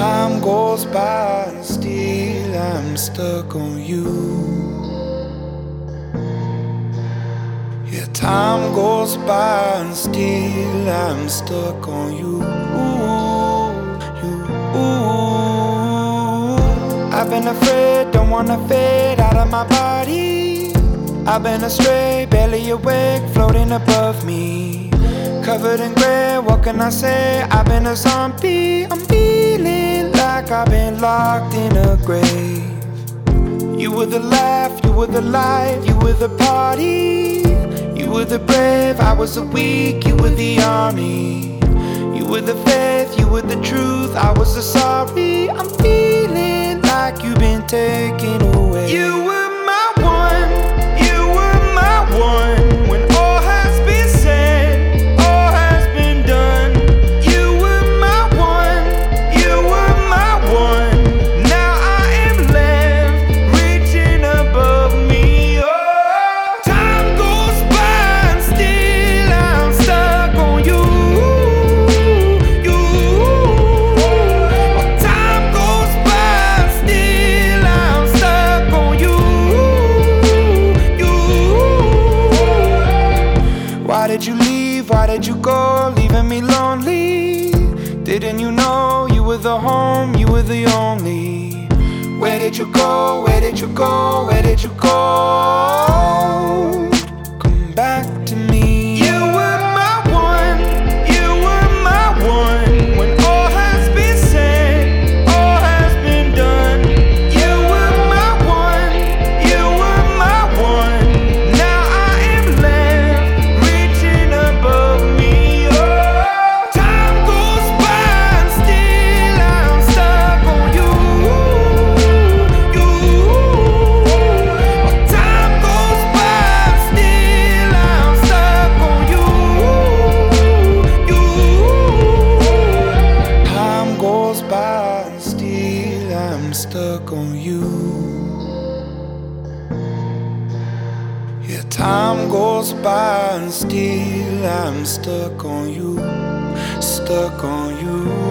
Time goes by and still I'm stuck on you. Yeah, time goes by and still I'm stuck on you. You, I've been afraid, don't wanna fade out of my body. I've been astray, barely awake, floating above me. Covered in gray, what can I say? I've been a zombie. I'm been locked in a grave. You were the laugh, you were the light, you were the party. You were the brave, I was the weak, you were the army. You were the faith, you were the truth, I was the sorry. I'm feeling like you've been taken did you leave? Why did you go? Leaving me lonely. Didn't you know you were the home? You were the only. Where did you go? Where did you go? Where did you go? You. Yeah, time goes by and still I'm stuck on you, stuck on you.